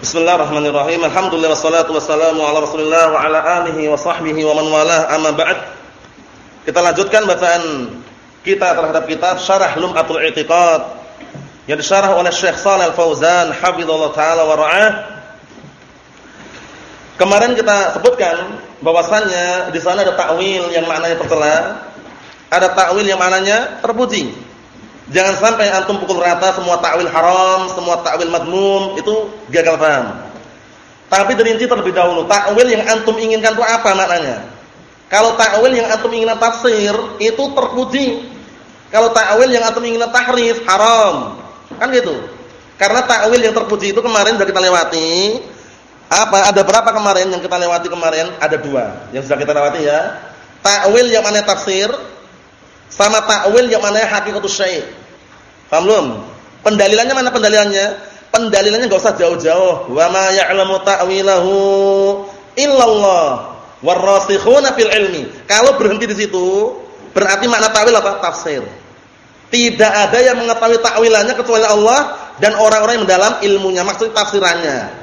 Bismillahirrahmanirrahim. Alhamdulillah wassalatu wassalamu ala Rasulillah wa ala alihi wa sahbihi wa man walah. Amma ba'd. Kita lanjutkan bacaan kita terhadap kitab Syarah Lum'atul I'tiqad yang disyarah oleh Syekh Shalal Al-Fauzan hafizallahu taala wa ra'ah. Kemarin kita sebutkan bahwasannya di sana ada takwil yang maknanya tercela, ada takwil yang maknanya terpuji. Jangan sampai antum pukul rata semua takwil haram, semua takwil madmum, itu gagal paham. Tapi dirinci terlebih dahulu, takwil yang antum inginkan itu apa maknanya? Kalau takwil yang antum inginkan tafsir, itu terpuji. Kalau takwil yang antum inginkan tahrif, haram. Kan gitu. Karena takwil yang terpuji itu kemarin sudah kita lewati. Apa? Ada berapa kemarin yang kita lewati kemarin? Ada dua yang sudah kita lewati ya. Takwil yang mana tafsir sama takwil yang mana hakikatus syai'. Paham belum? Pendalilannya mana pendalilannya? Pendalilannya enggak usah jauh-jauh. Wa ma ya'lamu ta'wilahu illallah warasikhuna fil ilmi. Kalau berhenti di situ, berarti makna takwil apa? Tafsir. Tidak ada yang mengetahui takwilannya kecuali Allah dan orang-orang yang mendalam ilmunya, maksud tafsirannya.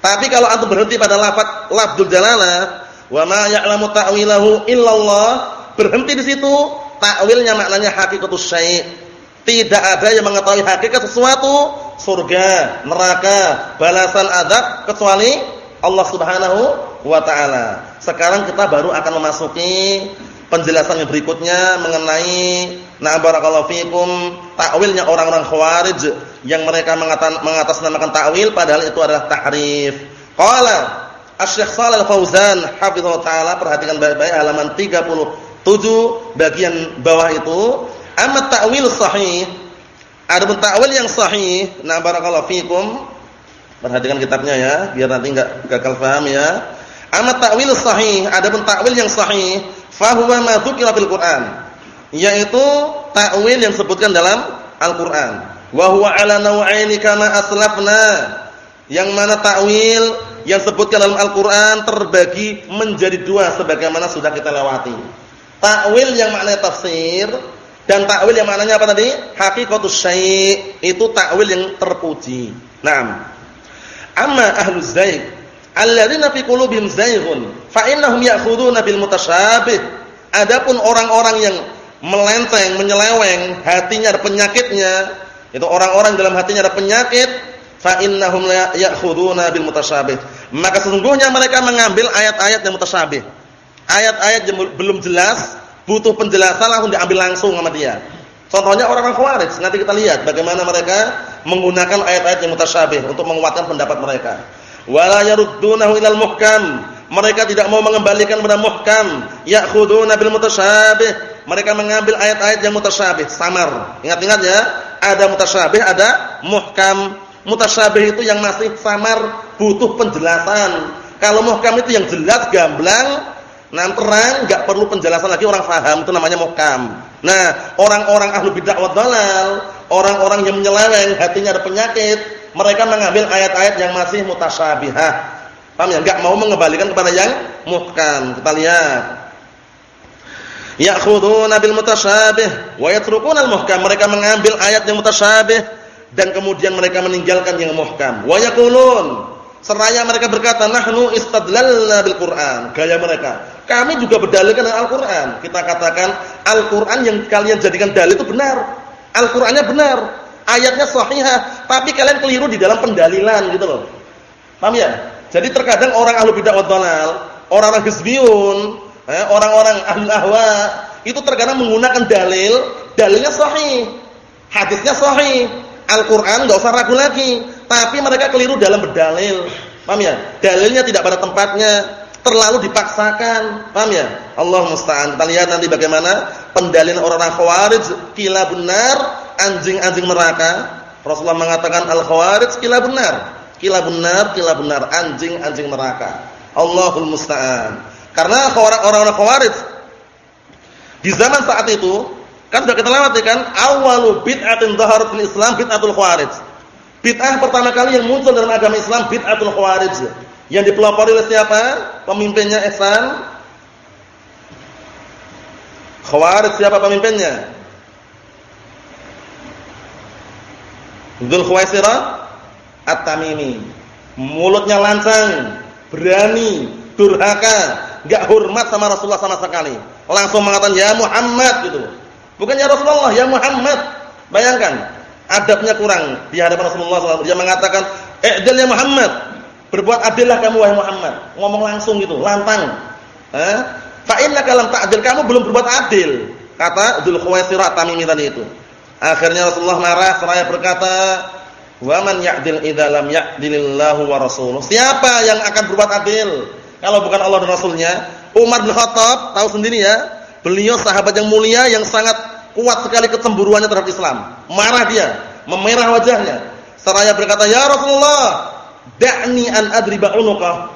Tapi kalau antum berhenti pada lafaz lafdzul jalalah, wa ma ya'lamu ta'wilahu illallah, berhenti di situ, takwilnya maknanya hakikatus syai'. Tidak ada yang mengetahui hakikat sesuatu, surga, neraka, balasan azab kecuali Allah Subhanahu wa taala. Sekarang kita baru akan memasuki penjelasan yang berikutnya mengenai na barakallahu fikum takwilnya orang-orang khawarij yang mereka mengatasnamakan takwil padahal itu adalah tahrif. Qala Asy-Syaikh Shalal Fauzan hafizallahu taala perhatikan baik-baik halaman 37 bagian bawah itu Amma ta'wil sahih, ada pun ta'wil yang sahih, nah barakallahu fikum. Perhatikan kitabnya ya, biar nanti enggak gagal paham ya. Amma ta'wil sahih, ada pun ta'wil yang sahih, fa huwa ma dzukira fil Qur'an. Yaitu ta'wil yang disebutkan dalam Al-Qur'an. Wa huwa ala naw'aini kama aslafna. Yang mana ta'wil yang disebutkan dalam Al-Qur'an terbagi menjadi dua sebagaimana sudah kita lewati. Ta'wil yang maknanya tafsir dan takwil yang maknanya apa tadi? Hakikatus syai' itu takwil yang terpuji. Naam. Amma ahluz zaig alladzina fi qulubihim zaighun fa innahum ya'khuduna bil mutasyabih. Adapun orang-orang yang melenceng, menyeleweng, hatinya ada penyakitnya, itu orang-orang dalam hatinya ada penyakit, fa innahum ya'khuduna bil mutasyabih. Maka sesungguhnya mereka mengambil ayat-ayat yang mutasyabih. Ayat-ayat yang belum jelas butuh penjelasan langsung diambil langsung sama dia. Contohnya orang-orang Khawarij, nanti kita lihat bagaimana mereka menggunakan ayat-ayat yang mutasyabih untuk menguatkan pendapat mereka. Wala yaruddunahu ilal muhkam. Mereka tidak mau mengembalikan kepada muhkam, ya'khuduna bil mutasyabih. Mereka mengambil ayat-ayat yang mutasyabih, samar. Ingat-ingat ya, ada mutasyabih, ada muhkam. Mutasyabih itu yang masih samar, butuh penjelasan. Kalau muhkam itu yang jelas, gamblang, Nah, terang enggak perlu penjelasan lagi orang faham itu namanya muhkam. Nah, orang-orang ahlu bid'ah wa dalal, orang-orang yang menyeleweng, hatinya ada penyakit, mereka mengambil ayat-ayat yang masih mutasyabihah. Paham ya? Enggak mau mengembalikan kepada yang muhkam. Kita lihat. Ya'khuduna bil mutasyabih wa yatrukuna al muhkam. Mereka mengambil ayat yang mutasyabih dan kemudian mereka meninggalkan yang muhkam. Wa yaqulun Seraya mereka berkata, "Nahnu istadlalna bil Qur'an." Gaya mereka. Kami juga berdalilkan dengan Al-Qur'an. Kita katakan Al-Qur'an yang kalian jadikan dalil itu benar. Al-Qur'annya benar. Ayatnya sahihah, tapi kalian keliru di dalam pendalilan gitu loh. Paham ya? Jadi terkadang orang ahlu bidah wad orang-orang hizbiyun, eh, orang-orang ahli ahwa itu terkadang menggunakan dalil, dalilnya sahih. Hadisnya sahih. Al-Qur'an enggak usah ragu lagi tapi mereka keliru dalam berdalil. Paham ya? Dalilnya tidak pada tempatnya, terlalu dipaksakan. Paham ya? Allah musta'an. Kita lihat nanti bagaimana pendalilan orang-orang Khawarij kila benar, anjing-anjing neraka. Rasulullah mengatakan al-Khawarij kila benar. Kila benar, kila benar, anjing-anjing neraka. Allahul musta'an. Karena orang-orang Khawarij di zaman saat itu kan sudah kita lewati kan awalu bid'atin dhaharat Islam bid'atul Khawarij Bid'ah pertama kali yang muncul dalam agama Islam bid'atul khawarij. Yang dipelopori oleh siapa? Pemimpinnya Ihsan. Khawarij siapa pemimpinnya? Dzul Khuwaisirah At-Tamimi. mulutnya lancang, berani, durhaka, enggak hormat sama Rasulullah sama sekali. Langsung mengatakan ya Muhammad gitu. Bukan ya Rasulullah, ya Muhammad. Bayangkan, adabnya kurang di hadapan Rasulullah SAW. Dia mengatakan, "I'dil ya Muhammad." Berbuat adillah kamu wahai Muhammad. Ngomong langsung gitu, lantang. Eh? Fa innaka lam kamu belum berbuat adil. Kata Dzul Khuwaisirah Tamimi tadi itu. Akhirnya Rasulullah marah seraya berkata, "Wa man ya'dil idza lam ya'dilillahu wa rasuluh?" Siapa yang akan berbuat adil kalau bukan Allah dan Rasulnya? Umar bin Khattab, tahu sendiri ya, beliau sahabat yang mulia yang sangat kuat sekali kecemburuannya terhadap Islam. Marah dia, memerah wajahnya. Seraya berkata, "Ya Rasulullah, da'ni an adriba unuqah."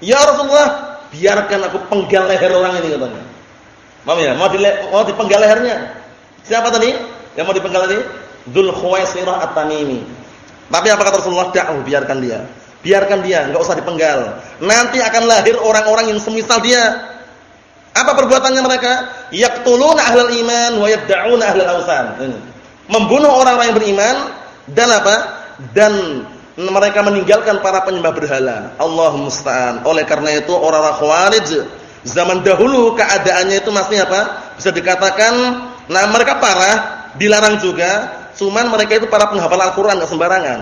Ya Rasulullah, biarkan aku penggal leher orang ini katanya. Mau ya? Mau, dile mau dipenggal lehernya. Siapa tadi? Yang mau dipenggal tadi? Dzul Khuwaisirah At-Tamimi. Tapi apa kata Rasulullah? Da'u, biarkan dia. Biarkan dia, enggak usah dipenggal. Nanti akan lahir orang-orang yang semisal dia. Apa perbuatannya mereka? Yaqtuluna ahlal iman wa yabda'una ahlal awsan. Membunuh orang-orang yang beriman dan apa? Dan mereka meninggalkan para penyembah berhala. Allah musta'an. Oleh karena itu orang-orang Khawarij zaman dahulu keadaannya itu masih apa? Bisa dikatakan nah mereka parah, dilarang juga, cuman mereka itu para penghafal Al-Qur'an enggak sembarangan.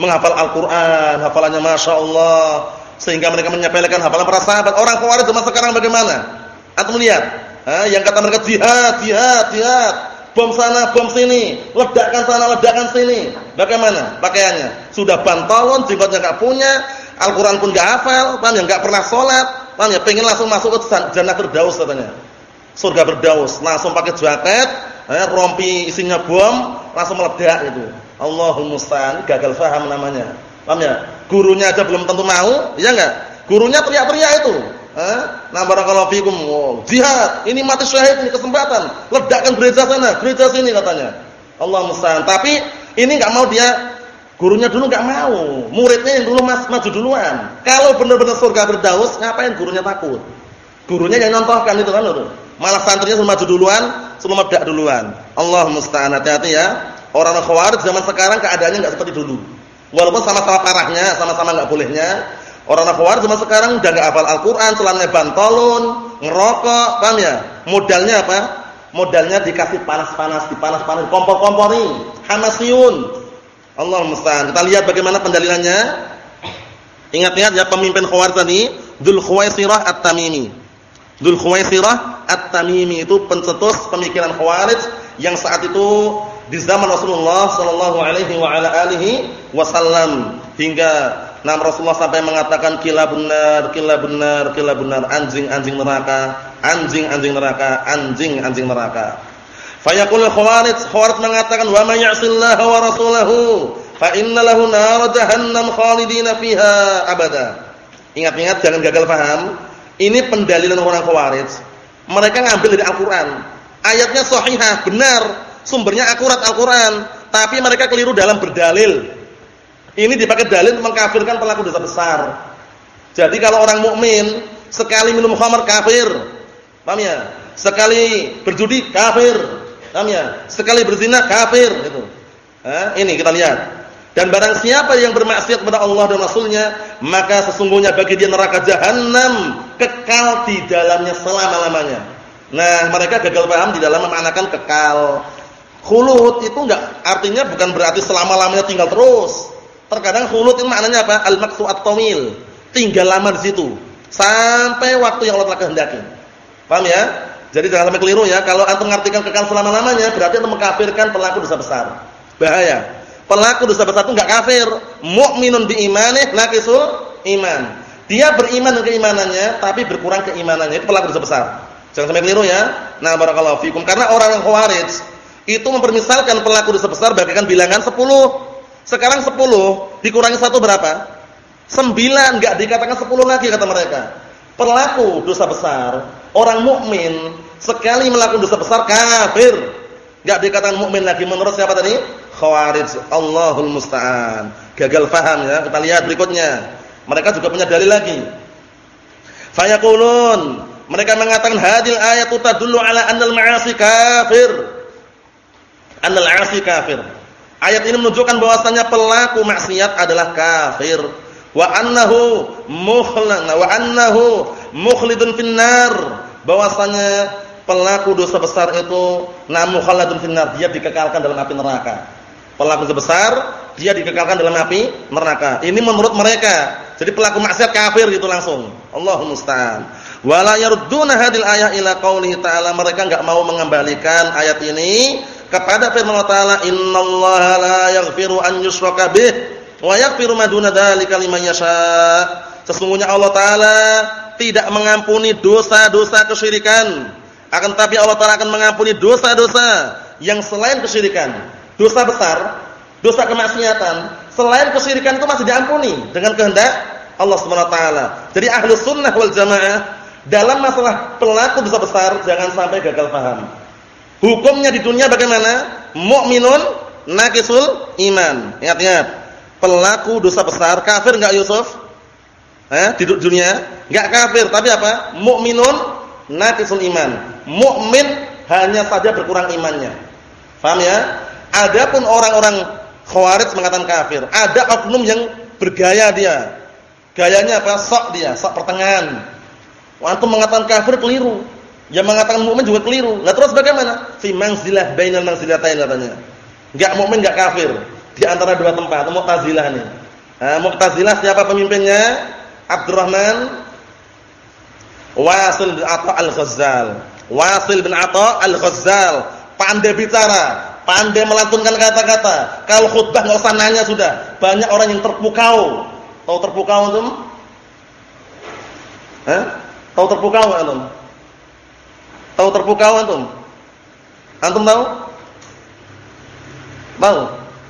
Menghafal Al-Qur'an, hafalannya Masya Allah sehingga mereka menyepelekan hafalan para sahabat. Orang Khawarij zaman sekarang bagaimana? Antum lihat, ha? yang kata mereka jihad, jihad, jihad, bom sana, bom sini, ledakkan sana, ledakkan sini. Bagaimana pakaiannya? Sudah bantalon, jenggotnya enggak punya, Al-Qur'an pun enggak hafal, paham ya? Enggak pernah salat, paham ya? Pengen langsung masuk ke jannah firdaus katanya. Surga firdaus, langsung pakai jaket, eh, rompi isinya bom, langsung meledak itu. Allahumma musta'an, gagal faham namanya. Paham ya? Gurunya aja belum tentu mau, iya enggak? Gurunya teriak-teriak itu. Nah barakallahu fikum. Oh, jihad, ini mati syahid ini kesempatan. Ledakkan gereja sana, gereja sini katanya. Allah musta'an. Tapi ini enggak mau dia gurunya dulu enggak mau. Muridnya yang dulu mas, maju duluan. Kalau benar-benar surga berdaus, ngapain gurunya takut? Gurunya yang nontohkan itu kan loh. Malah santrinya suruh maju duluan, suruh meledak duluan. Allah musta'an. Hati-hati ya. Orang Khawarij zaman sekarang keadaannya enggak seperti dulu. Walaupun sama-sama parahnya, sama-sama enggak bolehnya, Orang Khawarij zaman sekarang udah enggak hafal Al-Qur'an, celananya bantalun, ngerokok, paham ya? Modalnya apa? Modalnya dikasih panas-panas, dipanas-panas, kompor-kompori, hamasiun. Allah musta'an. Kita lihat bagaimana pendalilannya. Ingat-ingat ya pemimpin Khawarij tadi, Dzul Khuwaisirah At-Tamimi. Dzul Khuwaisirah At-Tamimi itu pencetus pemikiran Khawarij yang saat itu di zaman Rasulullah sallallahu alaihi wa ala alihi wasallam hingga Nah Rasulullah sampai mengatakan kila benar, kila benar, kila benar, anjing-anjing neraka, anjing-anjing neraka, anjing-anjing neraka. Fayaqul khawarij, khawarij mengatakan wa may ya'sillaha wa rasulahu fa inna lahu nar jahannam khalidina fiha abada. Ingat-ingat jangan gagal paham. Ini pendalilan orang khawarij. Mereka ngambil dari Al-Qur'an. Ayatnya sahihah, benar, sumbernya akurat Al-Qur'an, tapi mereka keliru dalam berdalil. Ini dipakai dalil mengkafirkan pelaku dosa besar. Jadi kalau orang mukmin sekali minum khamar kafir. Paham ya? Sekali berjudi kafir. Paham ya? Sekali berzina kafir gitu. Eh, ini kita lihat. Dan barang siapa yang bermaksiat kepada Allah dan Rasulnya, maka sesungguhnya bagi dia neraka jahanam kekal di dalamnya selama-lamanya. Nah, mereka gagal paham di dalam memanakan kekal. Khulud itu enggak artinya bukan berarti selama-lamanya tinggal terus. Terkadang khulud itu maknanya apa? Al-maqsu at-tamil. Tinggal lama di situ sampai waktu yang Allah telah kehendaki. Paham ya? Jadi jangan sampai keliru ya. Kalau antum mengartikan kekal selama-lamanya berarti antum mengkafirkan pelaku dosa besar. Bahaya. Pelaku dosa besar itu enggak kafir, mukminun bi imanih naqisul iman. Dia beriman dengan keimanannya tapi berkurang keimanannya itu pelaku dosa besar. Jangan sampai keliru ya. Nah, barakallahu fikum. Karena orang yang khawarij itu mempermisalkan pelaku dosa besar bagaikan bilangan 10 sekarang 10 dikurangi satu berapa? 9 enggak dikatakan 10 lagi kata mereka. Pelaku dosa besar, orang mukmin sekali melakukan dosa besar kafir. Enggak dikatakan mukmin lagi menurut siapa tadi? Khawarij. Allahul musta'an. Gagal faham ya. Kita lihat berikutnya. Mereka juga punya dalil lagi. Fayaqulun, mereka mengatakan hadil ayatu tadullu ala annal ma'asi kafir. Annal 'asi kafir. Ayat ini menunjukkan bahwasannya pelaku maksiat adalah kafir. wa annahu mukhlan wa annahu mukhlidun finnar. Bahwasanya pelaku dosa besar itu namu khaladun finnar. Dia dikekalkan dalam api neraka. Pelaku dosa besar dia dikekalkan dalam api neraka. Ini menurut mereka. Jadi pelaku maksiat kafir gitu langsung. Allahumma musta'an. Wala yarudduna hadil ayat ila qaulihi ta'ala. Mereka enggak mau mengembalikan ayat ini kepada firman Allah Ta'ala innallaha la yaghfiru an yushraka bih wa yaghfiru ma duna dzalika liman. Sesungguhnya Allah taala tidak mengampuni dosa-dosa kesyirikan. Akan tapi Allah taala akan mengampuni dosa-dosa yang selain kesyirikan. Dosa besar, dosa kemaksiatan, selain kesyirikan itu masih diampuni dengan kehendak Allah Subhanahu wa taala. Jadi ahlu sunnah wal jamaah dalam masalah pelaku dosa besar jangan sampai gagal paham. Hukumnya di dunia bagaimana? Mukminun naqisul iman. Ingat-ingat pelaku dosa besar kafir enggak Yusuf? Eh, di dunia enggak kafir, tapi apa? Mukminun naqisul iman. Mukmin hanya saja berkurang imannya. Paham ya? Adapun orang-orang Khawarij mengatakan kafir. Ada oknum yang bergaya dia. Gayanya apa? Sok dia, sok pertengahan. Waktu mengatakan kafir keliru. Yang mengatakan mukmin juga keliru. Nah terus bagaimana? Fi manzilah bainal manzilatain katanya. Enggak mukmin enggak kafir di antara dua tempat, Mu'tazilah nih. Nah, Mu'tazilah siapa pemimpinnya? Abdurrahman Wasil bin Atha Al-Ghazzal. Wasil bin Atha Al-Ghazzal, pandai bicara, pandai melantunkan kata-kata. Kalau khutbah enggak usah nanya sudah. Banyak orang yang terpukau. Tahu terpukau antum? Hah? Tahu terpukau antum? Tahu terpukau antum? Antum tahu? Tahu?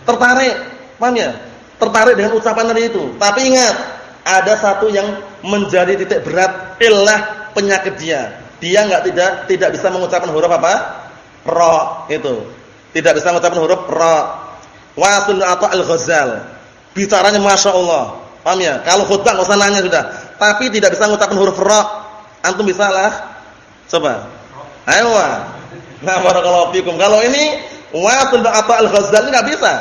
Tertarik, paham ya? Tertarik dengan ucapan tadi itu. Tapi ingat, ada satu yang menjadi titik berat illah penyakit dia. Dia enggak tidak tidak bisa mengucapkan huruf apa? Ra itu. Tidak bisa mengucapkan huruf ra. Wasil atau al-Ghazal. Bicaranya Masya Allah. Paham ya? Kalau khutbah enggak usah nanya sudah. Tapi tidak bisa mengucapkan huruf ra. Antum bisa lah. Coba. Ayo. Nah, barakallahu fikum. Kalau ini Wasil atau Al-Ghazali enggak bisa.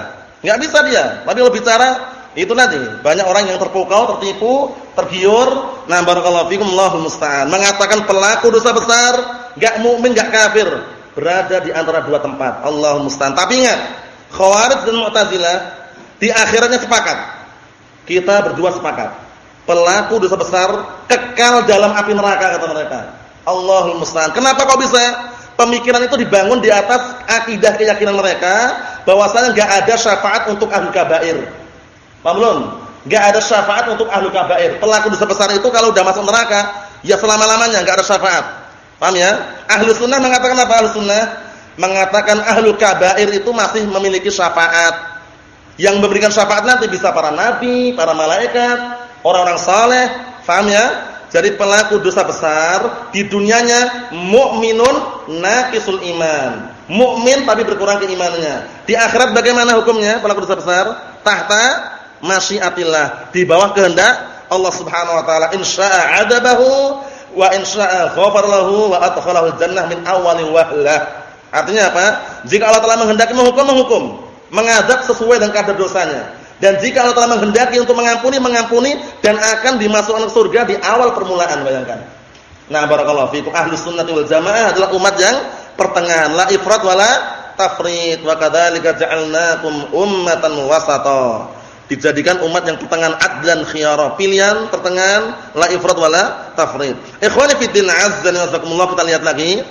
Enggak bisa dia. Tapi kalau bicara itu nanti banyak orang yang terpukau, tertipu, tergiur. Nah, barakallahu fikum Allahul musta'an. Mengatakan pelaku dosa besar, enggak mukmin, enggak kafir, berada di antara dua tempat. Allahul musta'an. Tapi ingat, Khawarij dan Mu'tazilah di akhiratnya sepakat. Kita berdua sepakat. Pelaku dosa besar kekal dalam api neraka kata mereka. Allahul musta'an. Kenapa kok bisa? Pemikiran itu dibangun di atas akidah keyakinan mereka bahwasanya enggak ada syafaat untuk ahli kabair. Paham belum? Enggak ada syafaat untuk ahli kabair. Pelaku dosa besar itu kalau sudah masuk neraka, ya selama-lamanya enggak ada syafaat. Paham ya? Ahlu sunnah mengatakan apa ahlu sunnah? Mengatakan ahlu kabair itu masih memiliki syafaat. Yang memberikan syafaat nanti bisa para nabi, para malaikat, orang-orang saleh. Paham ya? Jadi pelaku dosa besar di dunianya mukminun naqisul iman. Mukmin tapi berkurang keimanannya. Di akhirat bagaimana hukumnya pelaku dosa besar? Tahta masyiatillah, di bawah kehendak Allah Subhanahu wa taala. Insya'a adabahu wa insya'a ghafar lahu wa adkhalahu jannah min awwalin wahlah. Artinya apa? Jika Allah telah menghendaki menghukum menghukum, mengadab sesuai dengan kadar dosanya. Dan jika Allah telah menghendaki untuk mengampuni, mengampuni dan akan dimasukkan ke surga di awal permulaan, bayangkan. Nah, barakallahu fiikum. Ahlus sunnah wal jamaah adalah umat yang pertengahan, la ifrat wala tafrit. Wa kadzalika ja'alnakum ummatan wasata. Dijadikan umat yang pertengahan adlan khiyara, pilihan pertengahan la ifrat wala tafrit. Ikhwani fid din azza wa jalla, kita lihat lagi.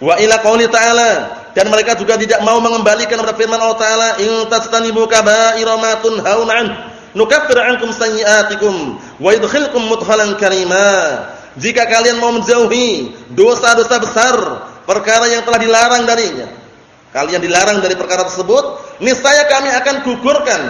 Wa ila qauli ta'ala dan mereka juga tidak mau mengembalikan kepada firman Allah taala in tastanibu kaba'ira ma tunhauna an nukaffir ankum sayyi'atikum wa yudkhilkum mudkhalan karima. Jika kalian mau menjauhi dosa-dosa besar perkara yang telah dilarang darinya kalian dilarang dari perkara tersebut niscaya kami akan gugurkan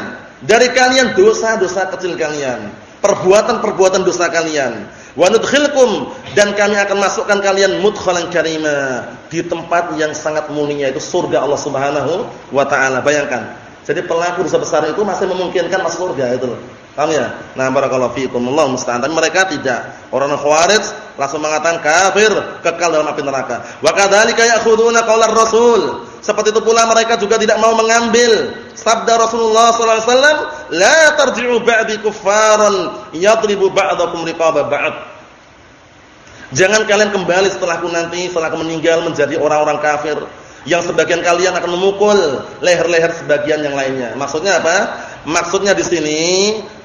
dari kalian dosa-dosa kecil kalian perbuatan-perbuatan dosa kalian Wa nudkhilkum dan kami akan masukkan kalian mudkhalan karima di tempat yang sangat mulia itu surga Allah Subhanahu wa taala. Bayangkan. Jadi pelaku dosa besar itu masih memungkinkan masuk surga itu loh. Paham ya? Nah, barakallahu fiikum. Allah musta'an. Tapi mereka tidak. Orang Khawarij langsung mengatakan kafir, kekal dalam api neraka. Wa kadzalika ya'khuduna qaular Rasul. Seperti itu pula mereka juga tidak mau mengambil sabda Rasulullah sallallahu alaihi wasallam, "La tarji'u ba'di kuffaran yadribu ba'dakum riqaba ba'd." Jangan kalian kembali setelahku nanti, setelah aku meninggal menjadi orang-orang kafir yang sebagian kalian akan memukul leher-leher sebagian yang lainnya. Maksudnya apa? Maksudnya di sini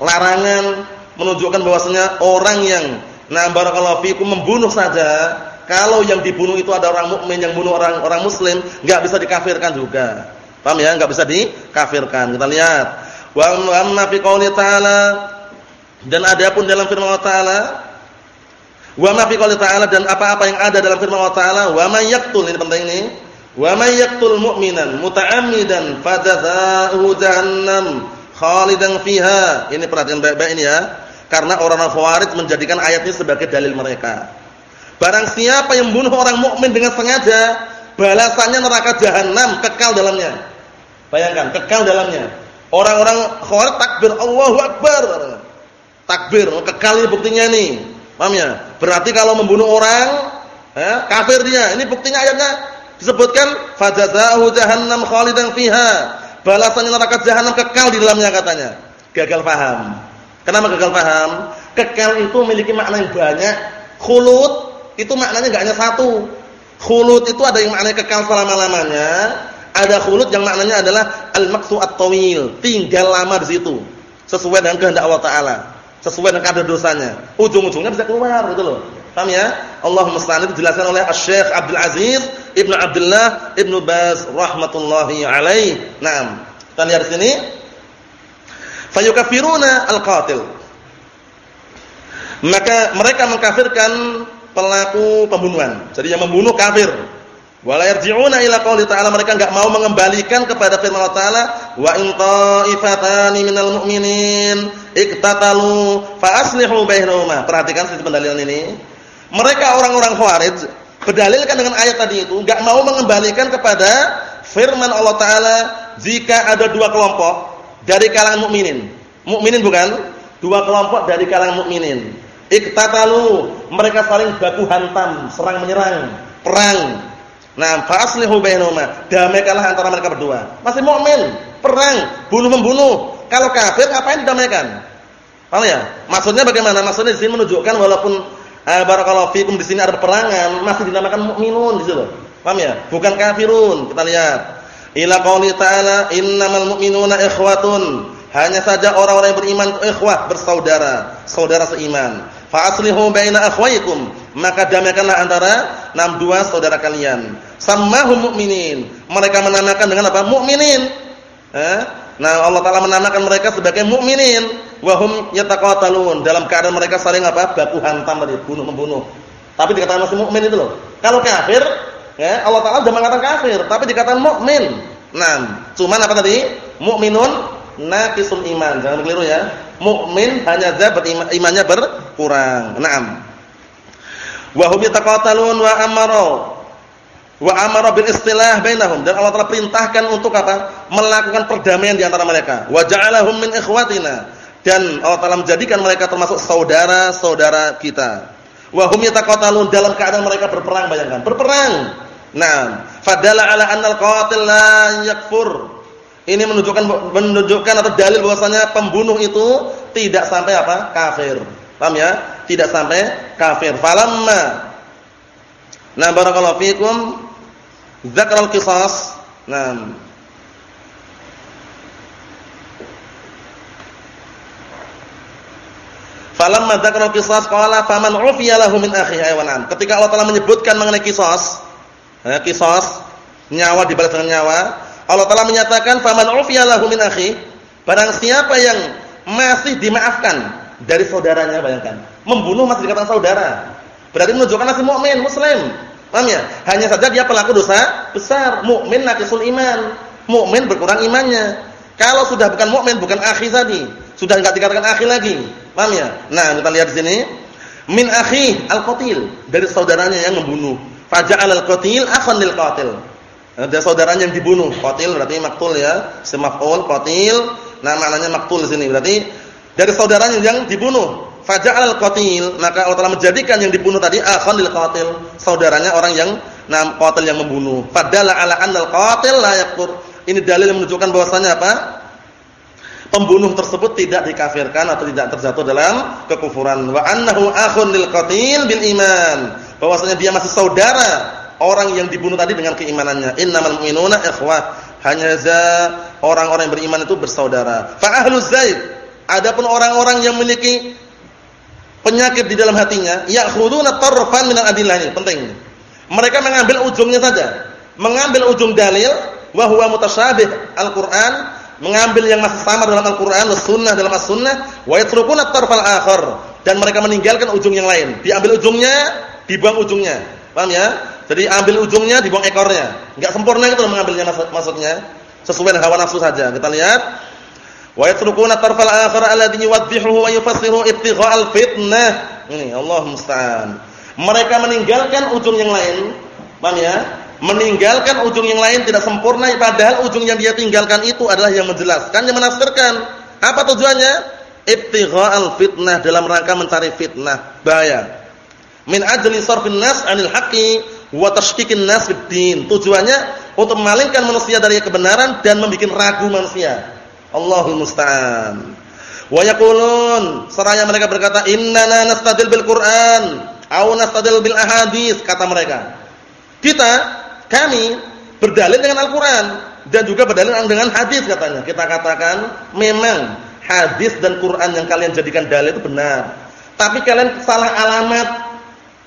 larangan menunjukkan bahwasanya orang yang nah barakallahu fikum membunuh saja kalau yang dibunuh itu ada orang mukmin yang bunuh orang orang muslim, enggak bisa dikafirkan juga. Paham ya? Enggak bisa dikafirkan. Kita lihat. Wa amma fi qouli ta'ala dan ada pun dalam firman Allah Ta'ala wa ma fi ta'ala dan apa-apa yang ada dalam firman Allah Ta'ala wa may yaqtul ini penting ini Wa may yaqtul mu'minan muta'ammidan fajazaa'uhu jahannam khalidan fiha. Ini perhatian baik-baik ini ya. Karena orang-orang Khawarij menjadikan ayat ini sebagai dalil mereka. Barang siapa yang membunuh orang mukmin dengan sengaja, balasannya neraka jahanam, kekal dalamnya. Bayangkan, kekal dalamnya. Orang-orang Khawarij takbir Allahu Akbar. Takbir, kekal ini buktinya nih. Paham ya? Berarti kalau membunuh orang, eh, kafir dia. Ini buktinya ayatnya disebutkan fajazahu jahannam khalidan fiha. Balasannya neraka jahanam kekal di dalamnya katanya. Gagal paham. Kenapa gagal paham? Kekal itu memiliki makna yang banyak. Khulud itu maknanya enggak hanya satu. Khulud itu ada yang maknanya kekal selama-lamanya, ada khulud yang maknanya adalah al-maqsu at-tawil, tinggal lama di situ. Sesuai dengan kehendak Allah taala, sesuai dengan kadar dosanya. Ujung-ujungnya bisa keluar gitu loh. Paham ya? Allah musta'an itu dijelaskan oleh Asy-Syaikh Abdul Aziz Ibnu Abdullah Ibnu Baz rahmatullahi alaih. Naam. Kita lihat sini. Fayukafiruna al-qatil. Maka mereka mengkafirkan pelaku pembunuhan. Jadi yang membunuh kafir. Wala yarji'una ila qouli ta'ala mereka enggak mau mengembalikan kepada firman Allah Ta'ala wa in ta'ifatani minal mu'minin iktatalu fa aslihu bainahuma. Perhatikan sisi pendalilan ini. Mereka orang-orang Khawarij berdalilkan dengan ayat tadi itu enggak mau mengembalikan kepada firman Allah taala jika ada dua kelompok dari kalangan mukminin. Mukminin bukan? Dua kelompok dari kalangan mukminin. Iktatalu, mereka saling baku hantam, serang menyerang, perang. Nah, faslihu bainahuma, damaikanlah antara mereka berdua. Masih mukmin, perang, bunuh membunuh. Kalau kafir ngapain didamaikan? Paham ya? Maksudnya bagaimana? Maksudnya di sini menunjukkan walaupun eh, barakallahu fikum di sini ada peperangan, masih dinamakan mukminun di situ. Paham ya? Bukan kafirun. Kita lihat. Ila qauli ta'ala innamal mu'minuna ikhwatun. Hanya saja orang-orang yang beriman ikhwah, bersaudara, saudara seiman. Fa aslihu baina akhwaykum. Maka damaikanlah antara enam dua saudara kalian. Sammahum mu'minin. Mereka menamakan dengan apa? Mukminin. Eh? Nah, Allah Taala menamakan mereka sebagai mukminin wahum yataqatalun dalam keadaan mereka saling apa? baku hantam tadi, bunuh membunuh. Tapi dikatakan masih mukmin itu loh. Kalau kafir, ya Allah Taala sudah mengatakan kafir, tapi dikatakan mukmin. Nah, cuman apa tadi? Mukminun naqisul iman. Jangan keliru ya. Mukmin hanya saja beriman, imannya berkurang. Naam. Wa hum yataqatalun wa amara wa amara bil istilah bainahum dan Allah Taala perintahkan untuk apa? melakukan perdamaian di antara mereka. Wa ja'alahum min ikhwatina dan Allah Taala menjadikan mereka termasuk saudara-saudara kita. Wa hum yataqatalun dalam keadaan mereka berperang bayangkan, berperang. Nah, fadala ala annal qatil la yakfur. Ini menunjukkan menunjukkan atau dalil bahwasanya pembunuh itu tidak sampai apa? kafir. Paham ya? Tidak sampai kafir. Falamma Nah, barakallahu fikum dzakral qisas. Nah, Falamma dzakara qisas qala faman ufiya lahu min akhihi aywanan. Ketika Allah Taala menyebutkan mengenai qisas, ya, qisas nyawa dibalas dengan nyawa, Allah Taala menyatakan faman ufiya lahu min akhi, barang siapa yang masih dimaafkan dari saudaranya bayangkan. Membunuh masih dikatakan saudara. Berarti menunjukkan masih mukmin, muslim. Paham ya? Hanya saja dia pelaku dosa besar, mukmin naqisul iman. Mukmin berkurang imannya. Kalau sudah bukan mukmin, bukan akhi tadi, sudah enggak dikatakan akhi lagi. Paham ya? Nah, kita lihat di sini. Min akhi al-qatil, dari saudaranya yang membunuh. Faja'al al-qatil akhan lil qatil. Ada saudaranya yang dibunuh. Qatil berarti maktul ya. Semaf'ul qatil. Nah, maknanya maktul di sini. Berarti dari saudaranya yang dibunuh. Faja'al al-qatil, maka Allah telah menjadikan yang dibunuh tadi akhan lil qatil, saudaranya orang yang Nah, qatil yang membunuh. Fadalla ala annal qatil la yakfur. Ini dalil yang menunjukkan bahwasanya apa? Pembunuh tersebut tidak dikafirkan atau tidak terjatuh dalam kekufuran. Wa annahu akhun lil qatil bil iman. Bahwasanya dia masih saudara orang yang dibunuh tadi dengan keimanannya. Innamal mu'minuna ikhwah. Hanya za orang-orang yang beriman itu bersaudara. Fa ahluz zaid. Adapun orang-orang yang memiliki penyakit di dalam hatinya, ya'khuduna tarfan minal adillah ini penting. Mereka mengambil ujungnya saja. Mengambil ujung dalil wa huwa mutasyabih Al-Qur'an, mengambil yang masih sama dalam Al-Qur'an sunnah dalam as-sunnah wa yatrukuna tarfal akhar dan mereka meninggalkan ujung yang lain. Diambil ujungnya, dibuang ujungnya. Paham ya? Jadi ambil ujungnya, dibuang ekornya. Enggak sempurna itu mengambilnya maksudnya. Sesuai dengan hawa nafsu saja. Kita lihat wa yatrukuna tarfal akhar alladhi yuwaddihuhu wa yufassiru fitnah. Ini Allah musta'an. Mereka meninggalkan ujung yang lain, paham ya? Meninggalkan ujung yang lain tidak sempurna padahal ujung yang dia tinggalkan itu adalah yang menjelaskan, yang menafsirkan. Apa tujuannya? Ibtigha'al fitnah dalam rangka mencari fitnah, bahaya. Min ajli sarfin nas 'anil haqqi wa tashkikin nas fid Tujuannya untuk memalingkan manusia dari kebenaran dan membuat ragu manusia. Allahul musta'an. Wa yaqulun, seraya mereka berkata, "Innana nastadil bil Qur'an aw nastadil bil ahadits," kata mereka. Kita, kami berdalil dengan Al-Qur'an dan juga berdalil dengan hadis katanya. Kita katakan memang hadis dan Quran yang kalian jadikan dalil itu benar. Tapi kalian salah alamat.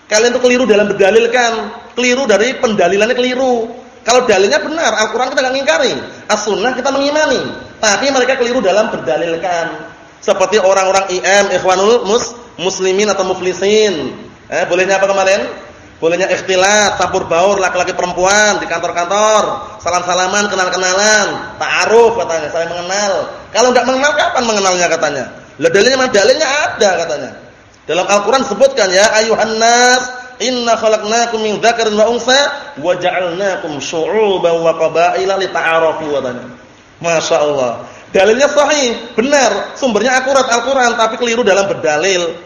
Kalian itu keliru dalam berdalilkan, keliru dari pendalilannya keliru. Kalau dalilnya benar, Al-Qur'an kita enggak mengingkari, As-Sunnah kita mengimani. Tapi mereka keliru dalam berdalilkan. Seperti orang-orang IM, Ikhwanul Mus, Muslimin atau Muflisin. Eh, bolehnya apa kemarin? Bolehnya ikhtilat, campur baur laki-laki perempuan di kantor-kantor, salam-salaman, kenal-kenalan, ta'aruf katanya, saya mengenal. Kalau enggak mengenal kapan mengenalnya katanya? Lah dalilnya mana? Dalilnya ada katanya. Dalam Al-Qur'an sebutkan ya ayuhan nas Inna khalaqnakum min dzakarin wa unsa wa ja'alnakum syu'uban wa qabaila lita'arafu katanya. Masya Allah. Dalilnya sahih, benar, sumbernya akurat Al-Qur'an tapi keliru dalam berdalil.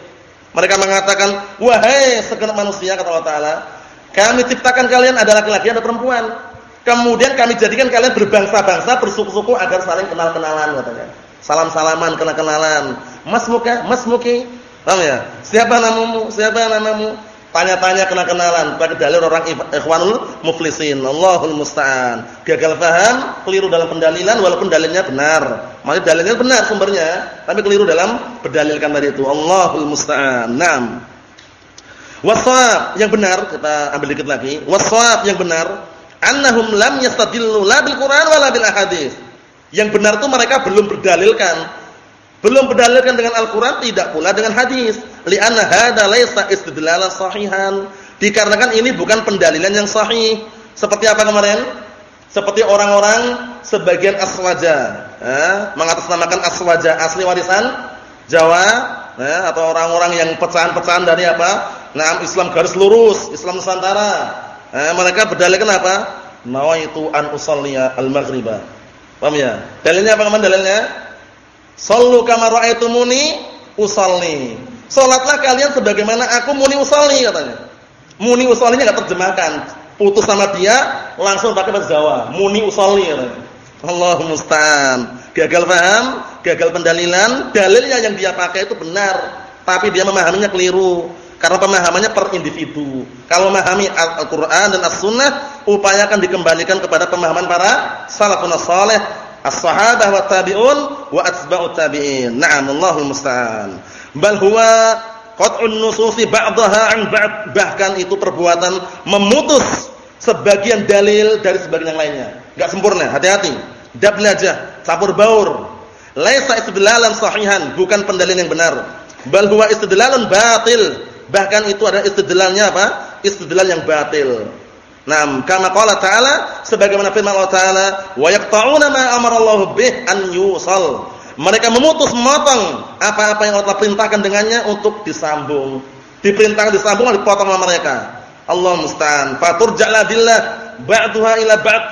Mereka mengatakan, "Wahai segenap manusia," kata Allah Taala, "kami ciptakan kalian ada laki-laki ada perempuan. Kemudian kami jadikan kalian berbangsa-bangsa, bersuku-suku agar saling kenal-kenalan," katanya. Salam-salaman, kenal-kenalan. Mas muka, Mas muki. Paham ya? Siapa namamu? Siapa namamu? Tanya-tanya kenal-kenalan pakai dalil orang ikhwanul muflisin. Allahul musta'an. Gagal paham, keliru dalam pendalilan walaupun dalilnya benar. Maksud dalilnya benar sumbernya, tapi keliru dalam berdalilkan tadi itu. Allahul musta'an. Naam. Waswab yang benar kita ambil dikit lagi. Waswab yang benar annahum lam yastadillu la bil Qur'an wala bil. Yang benar itu mereka belum berdalilkan belum berdalilkan dengan Al-Qur'an tidak pula dengan hadis. Li'anna hadza laisa istidlalan sahihan. Dikarenakan ini bukan pendalilan yang sahih. Seperti apa kemarin? Seperti orang-orang sebagian aswaja, eh, mengatasnamakan aswaja asli warisan Jawa, eh, atau orang-orang yang pecahan-pecahan dari apa? Nah, Islam garis lurus, Islam Nusantara. Eh, mereka berdalilkan apa? Nawaitu an usalliya al-maghriba. Paham ya? Dalilnya apa kemarin dalilnya? Sallu kama ra'aitumuni usalli. Salatlah kalian sebagaimana aku muni usalli katanya. Muni usallinya enggak terjemahkan. Putus sama dia langsung pakai bahasa Jawa. Muni usalli katanya. Allahu musta'an. Gagal paham, gagal pendalilan, dalilnya yang dia pakai itu benar, tapi dia memahaminya keliru. Karena pemahamannya per individu. Kalau memahami Al-Qur'an dan As-Sunnah, upayakan dikembalikan kepada pemahaman para salafun saleh as-sahabah wa tabi'un wa atba'ut tabi'in. Na'am, Allahul musta'an. Bal huwa qat'un nususi ba'daha an ba'd. Bahkan itu perbuatan memutus sebagian dalil dari sebagian yang lainnya. Enggak sempurna, hati-hati. Dablaja, campur baur. Laisa istidlalan sahihan, bukan pendalilan yang benar. Bal huwa istidlalun batil. Bahkan itu adalah istidlalnya apa? Istidlal yang batil. Naam, kama qala ta'ala sebagaimana firman Allah Ta'ala, "Wa yaqta'una ma amara Allah bih an yusal." Mereka memutus memotong apa-apa yang Allah perintahkan dengannya untuk disambung. Diperintahkan disambung dipotong sama mereka. Allah musta'an. Faturja'la dillah ba'daha ila ba'd.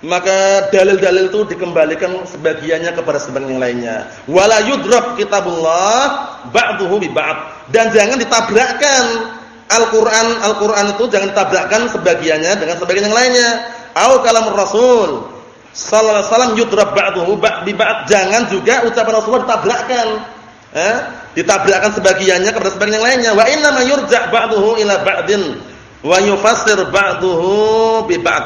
Maka dalil-dalil itu dikembalikan sebagiannya kepada sebagian yang lainnya. Wala yudrak kitabullah ba'duhu bi ba'd. Dan jangan ditabrakkan Al-Qur'an Al-Qur'an itu jangan tabrakkan sebagiannya dengan sebagian yang lainnya. Au kalamur Rasul sallallahu alaihi wasallam yudrab ba'dahu ba'd. Jangan juga ucapan Rasulullah ditabrakkan. Eh? Ditabrakkan sebagiannya kepada sebagian yang lainnya. Wa inna ma yurja' ba'dahu ila ba'din wa yufassir ba'dahu bi ba'd.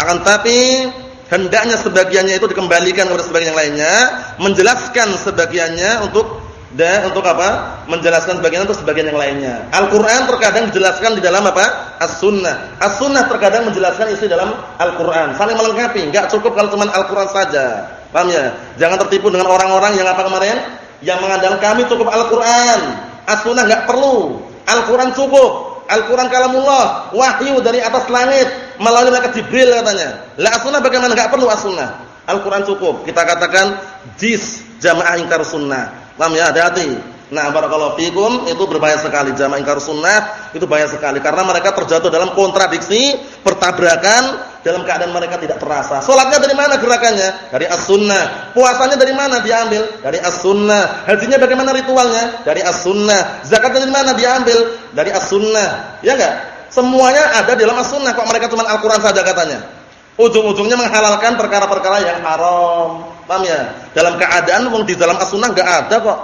Akan tapi hendaknya sebagiannya itu dikembalikan kepada sebagian yang lainnya, menjelaskan sebagiannya untuk dan untuk apa? Menjelaskan sebagian untuk sebagian yang lainnya. Al-Qur'an terkadang dijelaskan di dalam apa? As-Sunnah. As-Sunnah terkadang menjelaskan isi dalam Al-Qur'an. Saling melengkapi, enggak cukup kalau cuma Al-Qur'an saja. Paham ya? Jangan tertipu dengan orang-orang yang apa kemarin? Yang mengandalkan kami cukup Al-Qur'an. As-Sunnah enggak perlu. Al-Qur'an cukup. Al-Qur'an kalamullah, wahyu dari atas langit melalui malaikat Jibril katanya. La as-sunnah bagaimana enggak perlu as-sunnah. Al-Qur'an cukup. Kita katakan jis jamaah ingkar sunnah. Paham ya? Hati-hati. Nah, barakallahu fikum itu berbahaya sekali jamaah ingkar sunnah itu bahaya sekali karena mereka terjatuh dalam kontradiksi, pertabrakan dalam keadaan mereka tidak terasa. Salatnya dari mana gerakannya? Dari as-sunnah. Puasanya dari mana diambil? Dari as-sunnah. Hajinya bagaimana ritualnya? Dari as-sunnah. Zakatnya dari mana diambil? Dari as-sunnah. Ya enggak? Semuanya ada dalam as-sunnah kok mereka cuma Al-Qur'an saja katanya. Ujung-ujungnya menghalalkan perkara-perkara yang haram. Paham ya? Dalam keadaan di dalam As-Sunnah enggak ada kok.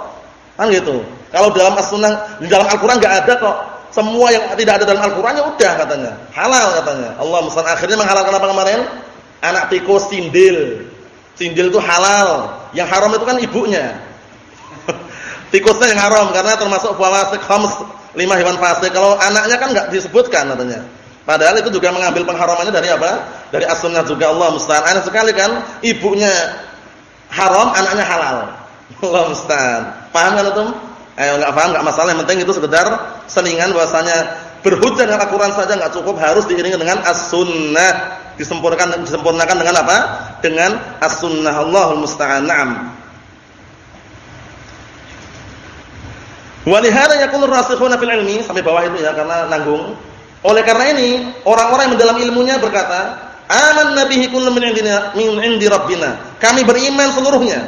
Kan gitu. Kalau dalam As-Sunnah di dalam Al-Qur'an enggak ada kok. Semua yang tidak ada dalam Al-Qur'an ya udah katanya. Halal katanya. Allah musta'an akhirnya menghalalkan apa kemarin? Anak tikus sindil. Sindil itu halal. Yang haram itu kan ibunya. Tikusnya yang haram karena termasuk fawasik khams, lima hewan fasik. Kalau anaknya kan enggak disebutkan katanya. Padahal itu juga mengambil pengharamannya dari apa? Dari as-sunnah juga Allah musta'an. Aneh sekali kan ibunya haram, anaknya halal. Allah musta'an. Paham kan antum? Ayo enggak paham enggak masalah, yang penting itu sekedar selingan bahwasanya berhujjah dengan Al-Qur'an saja enggak cukup, harus diiringi dengan as-sunnah. Disempurnakan disempurnakan dengan apa? Dengan as-sunnah. Allahul musta'an. Naam. Walihada yaqulu rasikhuna fil ilmi sampai bawah itu ya karena nanggung. Oleh karena ini, orang-orang yang mendalam ilmunya berkata, Aman nabihi kullu min indina rabbina. Kami beriman seluruhnya.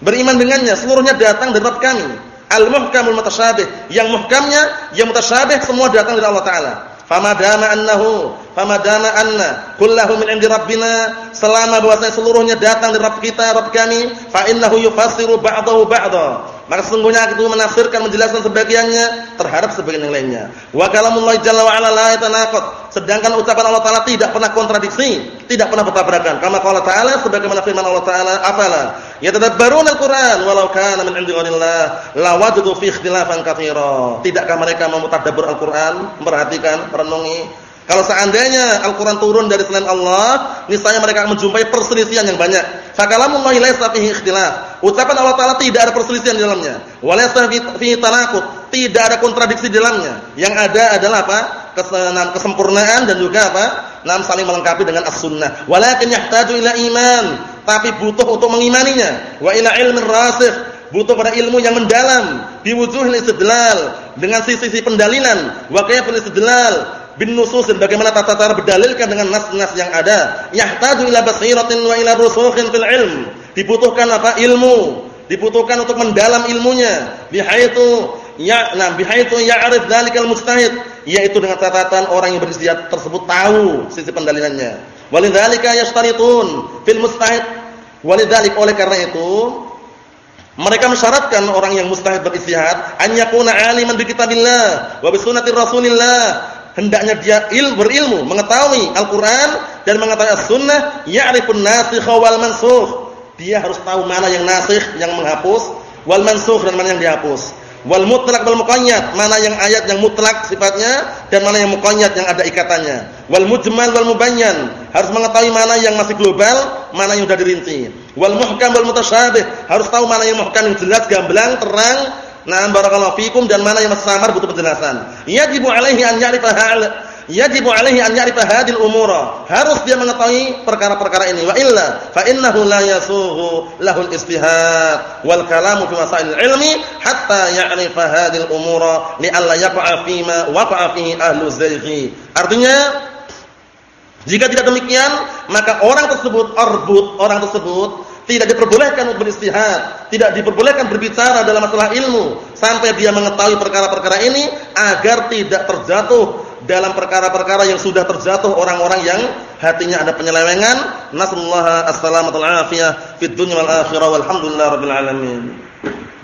Beriman dengannya, seluruhnya datang dari Rabb kami. Al-muhkamul mutasyabih. Yang muhkamnya, yang mutasyabih semua datang dari Allah taala. Famadama annahu, famadama anna kullahu min indi rabbina, selama bahwasanya seluruhnya datang dari Rabb kita, Rabb kami, fa innahu yufassiru ba'dahu ba'da. Maka sesungguhnya itu menafsirkan menjelaskan sebagiannya terhadap sebagian yang lainnya. Wa kalamullah jalla wa ala la yatanaqad. Sedangkan ucapan Allah taala tidak pernah kontradiksi, tidak pernah bertabrakan. Kama qala ta'ala sebagaimana firman Allah taala, afala yatadabbaruna al-Qur'an walau kana min 'indi ghairillah lawajadu fi ikhtilafan katsira. Tidakkah mereka memutadabbur Al-Qur'an, memperhatikan, merenungi kalau seandainya Al-Qur'an turun dari selain Allah, niscaya mereka akan menjumpai perselisihan yang banyak. Fakalamullahi laisa fihi ikhtilaf. Ucapan Allah Taala tidak ada perselisihan di dalamnya. Wa laisa fihi tanaqud, tidak ada kontradiksi di dalamnya. Yang ada adalah apa? kesempurnaan dan juga apa? Nam saling melengkapi dengan as-sunnah. Walakin yahtaju ila iman, tapi butuh untuk mengimaninya. Wa ila ilmin rasikh, butuh pada ilmu yang mendalam, biwujuhil istidlal, dengan sisi-sisi pendalilan, wa kayful istidlal, bin nusus dan bagaimana tata cara berdalilkan dengan nas-nas yang ada. Yahtaju ila basiratin wa ila rusukhin fil ilm. Dibutuhkan apa? Ilmu. Dibutuhkan untuk mendalam ilmunya. Bihaitu ya nah bihaitu ya'rif dzalikal mujtahid, yaitu dengan catatan orang yang beristihad tersebut tahu sisi pendalilannya. Walidzalika yashtaritun fil mustahid. Walidzalik oleh karena itu mereka mensyaratkan orang yang mustahid beristihad an yakuna aliman bi kitabillah wa bi sunnati rasulillah hendaknya dia il berilmu, mengetahui Al-Qur'an dan mengetahui As-Sunnah, ya'rifun nasikh wal mansukh. Dia harus tahu mana yang nasikh, yang menghapus, wal mansukh dan mana yang dihapus. Wal mutlaq wal muqayyad, mana yang ayat yang mutlak sifatnya dan mana yang muqayyad yang ada ikatannya. Wal mujmal wal mubayyan, harus mengetahui mana yang masih global, mana yang sudah dirinci. Wal muhkam wal mutasyabih, harus tahu mana yang muhkam yang jelas, gamblang, terang Nah, barakallahu fikum dan mana yang masih samar butuh penjelasan. Yajibu alaihi an ya'rifa hal yajibu alaihi an ya'rifa hadil umura. Harus dia mengetahui perkara-perkara ini. Wa illa fa innahu la yasuhu lahul istihad wal kalamu fi masail ilmi hatta ya'rifa hadil umura li alla yaqa'a fima waqa'a fihi ahlu zayghi. Artinya jika tidak demikian, maka orang tersebut arbut, orang tersebut tidak diperbolehkan untuk beristihad, tidak diperbolehkan berbicara dalam masalah ilmu sampai dia mengetahui perkara-perkara ini agar tidak terjatuh dalam perkara-perkara yang sudah terjatuh orang-orang yang hatinya ada penyelewengan. Nasallahu as-salamata wal afiyah fid dunya wal akhirah walhamdulillahirabbil alamin.